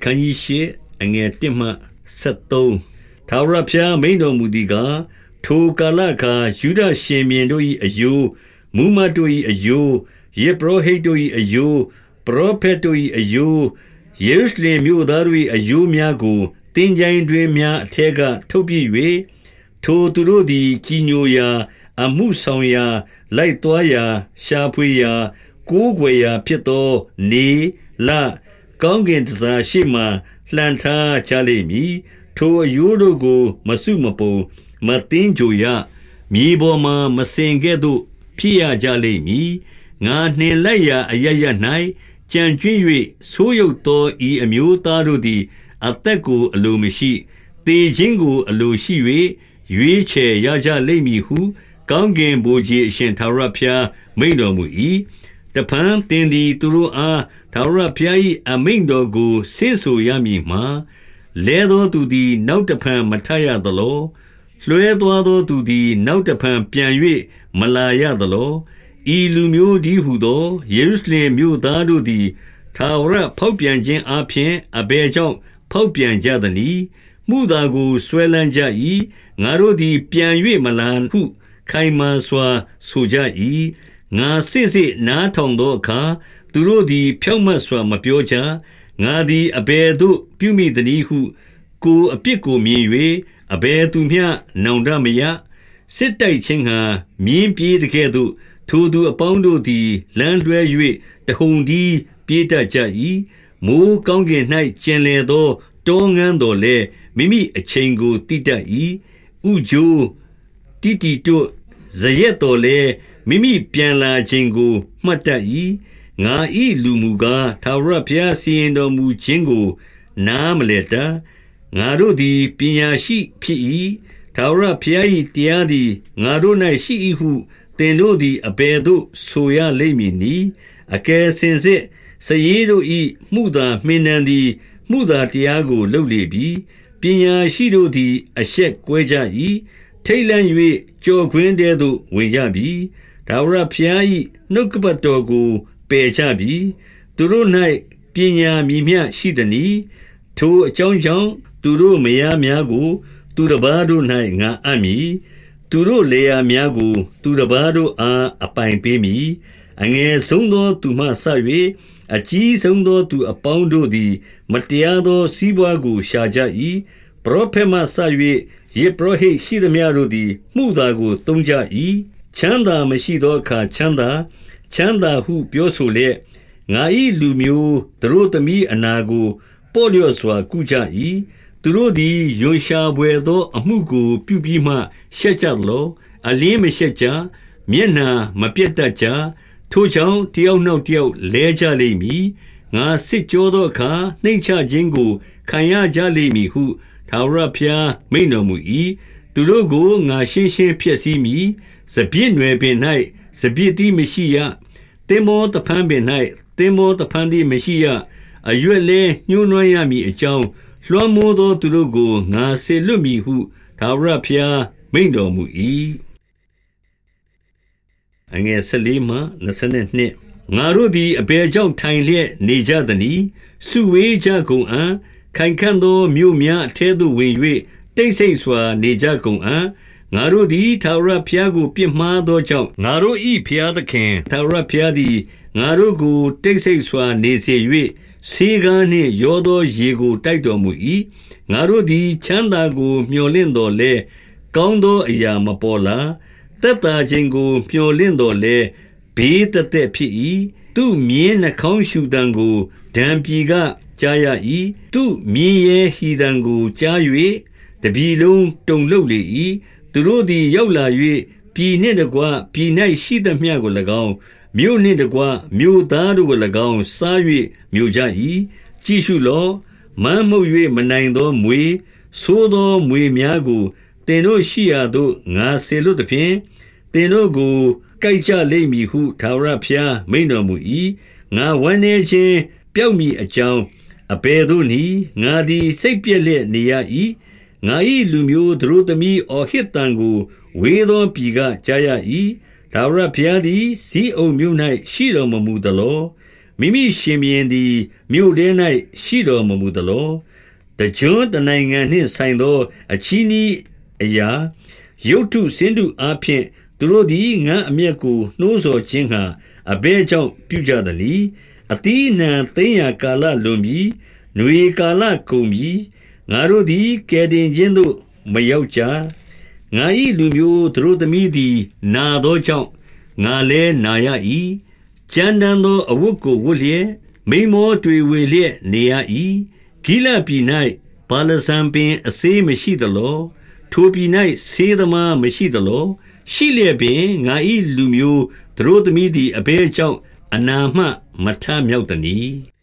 အခန်းကြီး၈အငယ်1မှ73ထာဝရဘုရားမိန်တော်မူသည်ကားထိုကာလခါယူဒရှင်မြင်းတို့၏အယိုးမူမတ်တို့၏အယိုးယေဘရဟိတ်တို့၏အယိုးပရောဖက်တို့၏အယိုးယေရုရှလင်မြို့သားတို့၏အယိုးများကိုတင်းကြိုင်တွင်များအထက်ကထုတ်ပြ၍ထိုသူတို့သည်ကြီးညိုရာ အမှုဆောင်ရာ လိုက်သွားရာ ရှာဖွေရာကိုးကွယ်ရာဖြစ်သော နေလ ကောင်းကင်တစားရှိမှလှန်ထားကြလိမ့်မည်ထိုအယိုးတို့ကို မဆုမပုံမတင်းကြိုရမြေပေါ်မှမစင်ကဲ့သို့ ဖြစ်ရကြလိမ့်မည်ငါနှင်လိုက်ရာအရရ၌ကြံကျွင်း၍ဆိုးရုပ်သောဤအမျိုးသားတို့သည် အသက်ကိုအလိုမရှိတေခြင်းကိုအလိုရှိ၍ရွေးချယ်ရကြလိမ့်မည်ဟု ကောင်းကင်ဘိုးကြီးအရှင်သာရဖျားမိန်တော်မူ၏ တဖန်တင်သည်သူတို့အားသာရဖျား၏အမိန်တော်ကိုဆင့်ဆိုရမည်မှာလဲသောသူသည် နောက်တဖန်မထရသလောလွှဲသွားသောသူသည် နောက်တဖန်ပြန်၍မလာရသလောဤလူမျိုးဒီဟုသောယေရုရှလင်မြို့သားတို့သည်သာဝရဖောက်ပြန်ခြင်းအပြင်အဘယ်ကြောင့်ဖောက်ပြန်ကြသနည်းမှုသာကိုဆွဲလန်းကြ၏ငါတို့သည် ပြန်၍မလာဟု ခိုင်မာစွာဆိုကြ၏ ငါစစ်စစ်နားထောင်သောအခါသူတို့သည် ဖြောင့်မတ်စွာမပြောကြငါသည်အဘယ်သို့ ပြုမိသနည်းဟု ကိုအပြစ်ကိုမြင်၍အဘယ်သူမျှနောင်တမရစစ်တိုက်ခြင်းဟံမြင်းပြေးတကဲ့သို့ ထိုသူအပေါင်းတို့သည်လမ်းလွှဲ၍တဟုန်ဒီပြေးတတ်ကြ၏မိုးကောင်းကင်၌ကျင်လေသောတောငန်းတော်လဲမိမိအချိန်ကိုတိတတ်၏ဥဂျိုးတိတိတို့ဇရက်တော်လဲ မိမိပြန်လာခြင်းကိုမှတ်တတ်၏ငါဤလူမူကားသာဝရဘုရားစီရင်တော်မူခြင်းကို နားမလဲတငါတို့သည်ပညာရှိဖြစ်၏သာဝရဘုရား၏တရားသည်ငါတို့၌ရှိ၏ဟုသင်တို့သည်အဘယ်သို့ဆိုရလိမ့်မည်နည်းအကယ်စင်စစ်စည်တို့၏မှုသာမှင်တန်သည် မှုသာတရားကိုလုပ်လေပြီပညာရှိတို့သည် အရှက်ကွဲကြ၏ထိတ်လန့်၍ကြော်ခွင်းတဲသို့ဝင်ကြပြီ ဒါဝရဖျား၏နှုတ်ကပတ်တော်ကိုပယ်ကြပြီသူတို့၌ပညာမြည်မြရှိသည်။ထိုအကြောင်းကြောင့်သူတို့မယားများကို သူတစ်ပါးတို့၌ငါအံ့မည်သူတို့လေယာများကို သူတစ်ပါးတို့အားအပိုင်ပေးမည်အငယ်ဆုံးသောသူမှဆ၍အကြီးဆုံးသောသူအပေါင်းတို့သည် မတရားသောစီးပွားကိုရှာကြ၏ပရောဖက်မှဆ၍ယေပရောဟိတ်ရှိသည်များတို့သည် မှုသာကိုတုံးကြ၏ ချမ်းသာမရှိသောအခါချမ်းသာချမ်းသာဟုပြောဆိုလျက်ငါ၏လူမျိုးတို့သမီးအနာကို ပေါ်လျော့စွာကုကြ၏သူတို့သည်ယွန်ရှာပွေသော အမှုကို ပြုပြီးမှရှက်ကြလောအလင်းမရှက်ကြမျက်နှာမပြတ်တတ်ကြထိုကြောင့်တယောက်နောက်တယောက်လဲကြလိမ့်မည်ငါစစ်ကြောသောအခါနှိမ့်ချခြင်းကိုခံရကြလိမ့်မည်ဟုသာဝရဖျားမိန်တော်မူ၏သူတို့ကိုငါရှင်းရှင်းဖျက်ဆီးမည် စပြည့်နွယ်ပင်၌စပြည့်သည်မရှိရတင်မောတဖန်ပင်၌တင်မောတဖန်သည်မရှိရအရွက်လဲညှိုးနွမ်းရမည်အကြောင်းလွှမ်းမိုးသောသူတို့ကိုငါစေလွတ်မည်ဟုသာဝရဖျားမိန်တော်မူ၏အငယ်14မှ22ငါတို့သည်အဘယ်ကြောင့်ထိုင်လျက်နေကြသနည်းစုဝေးကြကုန်အံ့ခိုင်ခံ့သောမြို့များအထဲသို့ဝင်၍တိတ်ဆိတ်စွာနေကြကုန်အံ့ ငါတို့သည်သာရဖျားကို ပြစ်မှားသောကြောင့်ငါတို့၏ဖျားသခင်သာရဖျားသည်ငါတို့ကို တိတ်ဆိတ်စွာနေစေ၍ဆေးကားနှင့်ရောသောရေကိုတိုက်တော်မူ၏ငါတို့သည် ချမ်းသာကို မျှော်လင့်တော်လဲကောင်းသောအရာမပေါ်လာတက်တာခြင်းကိုမျှော်လင့်တော်လဲဘေးတသက်ဖြစ်၏သူမြင်းနှခေါင်းရှူတံကိုဒံပြီကကြားရ၏သူမြင်းရဲ့ဟီတံကိုကြား၍တပြီလုံးတုန်လှုပ်လေ၏ သူတို့သည်ရောက်လာ၍ပြည်နှင့်တကွပြည်၌ရှိသမျှကို၎င်းမြို့နှင့်တကွမြို့သားတို့ကို၎င်းစား၍မြို့ကြ၏ကြည့်ရှုလော့မမ်းမှု၍မနိုင်သောမွေသိုးသောမွေများကိုတင်တို့ရှိရာသို့ငါဆေလွတ်သည်ဖြင့်တင်တို့ကိုကြိုက်ကြလိမ့်မည်ဟုသာဝရဖျားမိန်တော်မူ၏ငါဝမ်းနေခြင်းပျောက်မည်အကြောင်းအဘယ်သို့နည်းငါသည်စိတ်ပြည့်လျက်နေရ၏ ငါ၏လူမျိုးသူတို့သမီးအော်ဟစ်တံကို ဝေသောပြည်ကကြားရ၏ဒါဝရဘုရားသည်ဇီးအုံမြို့၌ရှိတော်မမူသလောမိမိရှင်ဘုရင်သည်မြို့ထဲ၌ရှိတော်မမူသလောတကြွတနိုင်ငံနှင့်ဆိုင်သော အချီးနှီးအရာရုတ်ထုစင်းတုအားဖြင့်သူတို့သည်ငါအမျက်ကိုနှိုးဆော်ခြင်းဟံအဘဲကြောင့်ပြုကြသည်အတိနံသိမ့်ရာကာလလွန်ပြီးຫນွေကာလကုန်ပြီး ငါတို့သည်ကဲတင်ခြင်းသို့မရောက်ကြငါ၏လူမျိုးသူတို့သမီးသည်နာသောကြောင့်ငါလည်းနာရ၏ကြမ်းတမ်းသောအဝတ်ကိုဝတ်လျက်မိမောတွေဝေလျက်နေရ၏ဂိလပြည်၌ပါလစံပင်အစေးမရှိသလောထိုပြည်၌ဆေးသမားမရှိသလောရှိလျက်ပင်ငါ၏လူမျိုးသူတို့သမီးသည်အဘဲကြောင့်အနာမှမထမြောက်တည်း